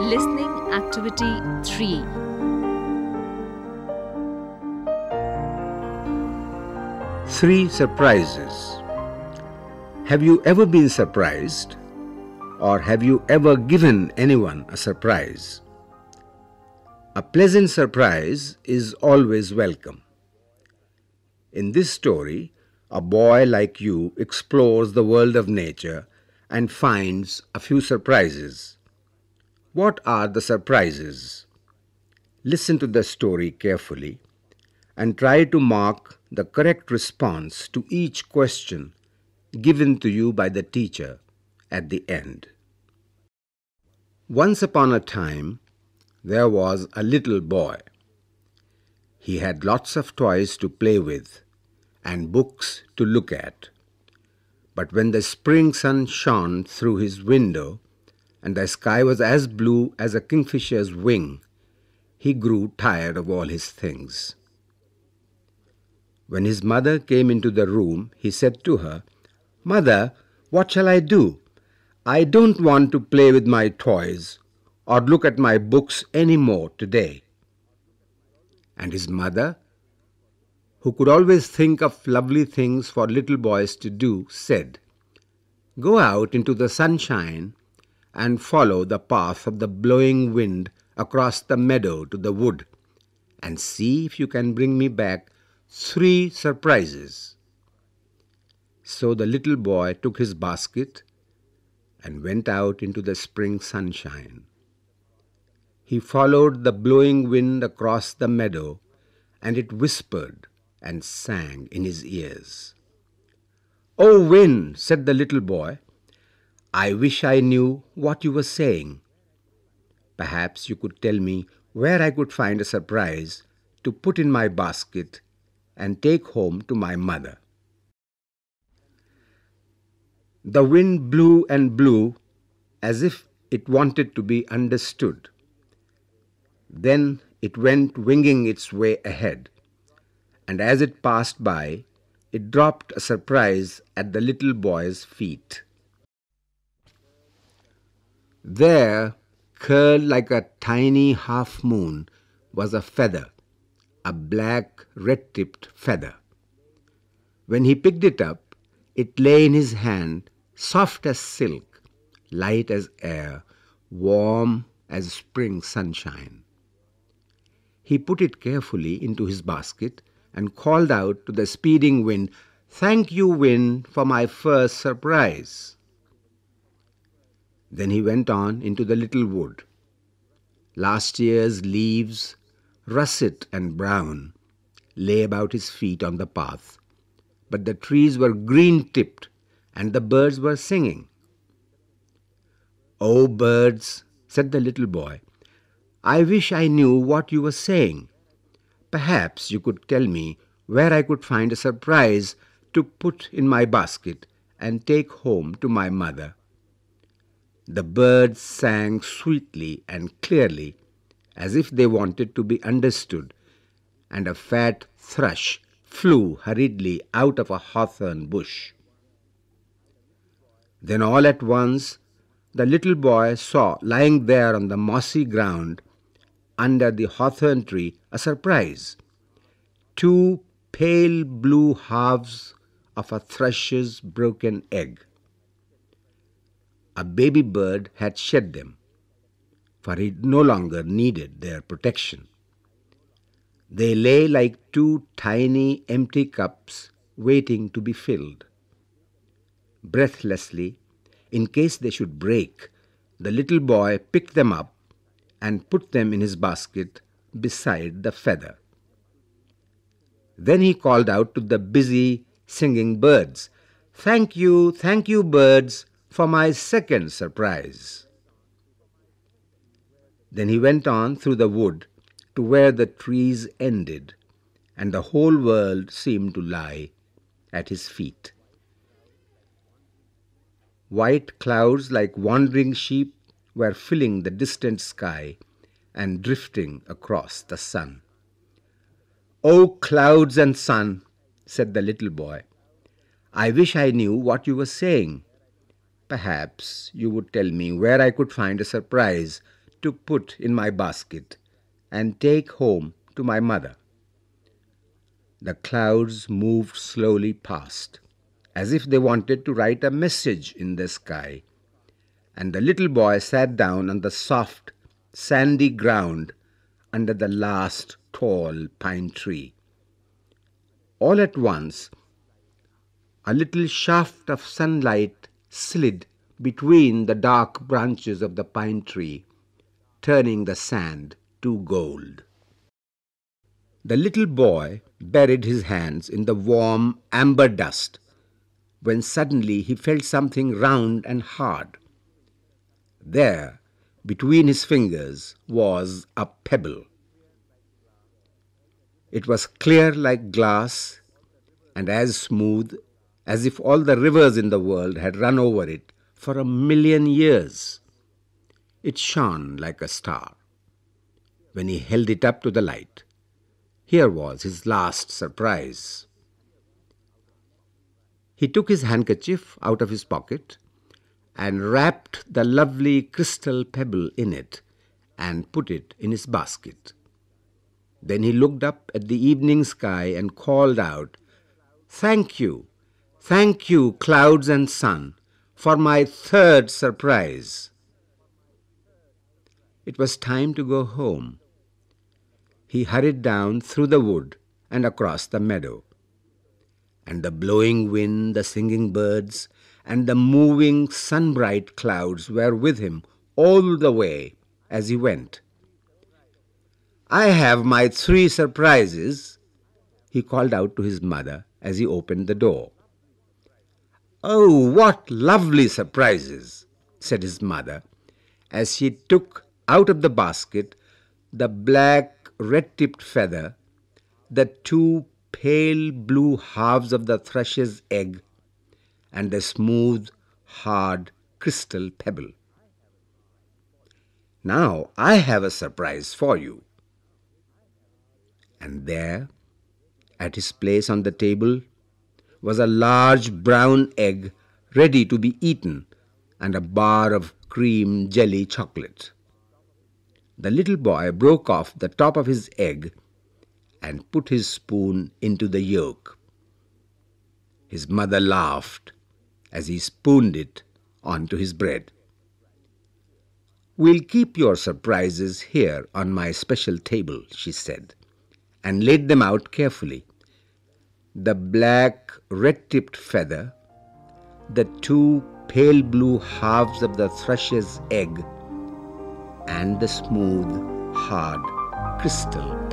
Listening Activity 3 Three surprises. Have you ever been surprised? Or have you ever given anyone a surprise? A pleasant surprise is always welcome. In this story, a boy like you explores the world of nature and finds a few surprises. What are the surprises? Listen to the story carefully and try to mark the correct response to each question given to you by the teacher at the end. Once upon a time, there was a little boy. He had lots of toys to play with and books to look at. But when the spring sun shone through his window and the sky was as blue as a kingfisher's wing, he grew tired of all his things. When his mother came into the room, he said to her, Mother, what shall I do? I don't want to play with my toys or look at my books any more today. And his mother, who could always think of lovely things for little boys to do, said, Go out into the sunshine and follow the path of the blowing wind across the meadow to the wood, and see if you can bring me back three surprises. So the little boy took his basket and went out into the spring sunshine. He followed the blowing wind across the meadow, and it whispered and sang in his ears. Oh, wind, said the little boy, I wish I knew what you were saying. Perhaps you could tell me where I could find a surprise to put in my basket and take home to my mother. The wind blew and blew as if it wanted to be understood. Then it went winging its way ahead, and as it passed by, it dropped a surprise at the little boy's feet. There, curled like a tiny half moon, was a feather a black red tipped feather. When he picked it up, it lay in his hand, soft as silk, light as air, warm as spring sunshine. He put it carefully into his basket and called out to the speeding wind, Thank you, wind, for my first surprise. Then he went on into the little wood. Last year's leaves russet and brown, lay about his feet on the path. But the trees were green tipped, and the birds were singing. Oh, birds, said the little boy, I wish I knew what you were saying. Perhaps you could tell me where I could find a surprise to put in my basket and take home to my mother. The birds sang sweetly and clearly as if they wanted to be understood, and a fat thrush flew hurriedly out of a hawthorn bush. Then all at once the little boy saw lying there on the mossy ground under the hawthorn tree a surprise. Two pale blue halves of a thrush's broken egg. A baby bird had shed them for he no longer needed their protection. They lay like two tiny empty cups waiting to be filled. Breathlessly, in case they should break, the little boy picked them up and put them in his basket beside the feather. Then he called out to the busy singing birds, Thank you, thank you, birds, for my second surprise. Then he went on through the wood to where the trees ended, and the whole world seemed to lie at his feet. White clouds like wandering sheep were filling the distant sky and drifting across the sun. Oh, clouds and sun, said the little boy, I wish I knew what you were saying. Perhaps you would tell me where I could find a surprise to put in my basket and take home to my mother. The clouds moved slowly past, as if they wanted to write a message in the sky, and the little boy sat down on the soft, sandy ground under the last tall pine tree. All at once, a little shaft of sunlight slid between the dark branches of the pine tree, turning the sand to gold. The little boy buried his hands in the warm amber dust when suddenly he felt something round and hard. There, between his fingers, was a pebble. It was clear like glass and as smooth as if all the rivers in the world had run over it for a million years. It shone like a star. When he held it up to the light, here was his last surprise. He took his handkerchief out of his pocket and wrapped the lovely crystal pebble in it and put it in his basket. Then he looked up at the evening sky and called out, Thank you, thank you, clouds and sun, for my third surprise. It was time to go home he hurried down through the wood and across the meadow. And the blowing wind, the singing birds, and the moving sun-bright clouds were with him all the way as he went. I have my three surprises, he called out to his mother as he opened the door. Oh, what lovely surprises, said his mother, as she took out of the basket the black red-tipped feather, the two pale blue halves of the thrush's egg, and a smooth, hard crystal pebble. Now I have a surprise for you. And there, at his place on the table, was a large brown egg ready to be eaten and a bar of cream jelly chocolate. The little boy broke off the top of his egg and put his spoon into the yolk. His mother laughed as he spooned it onto his bread. We'll keep your surprises here on my special table, she said, and laid them out carefully. The black, red-tipped feather, the two pale blue halves of the thrush's egg, and the smooth, hard crystal.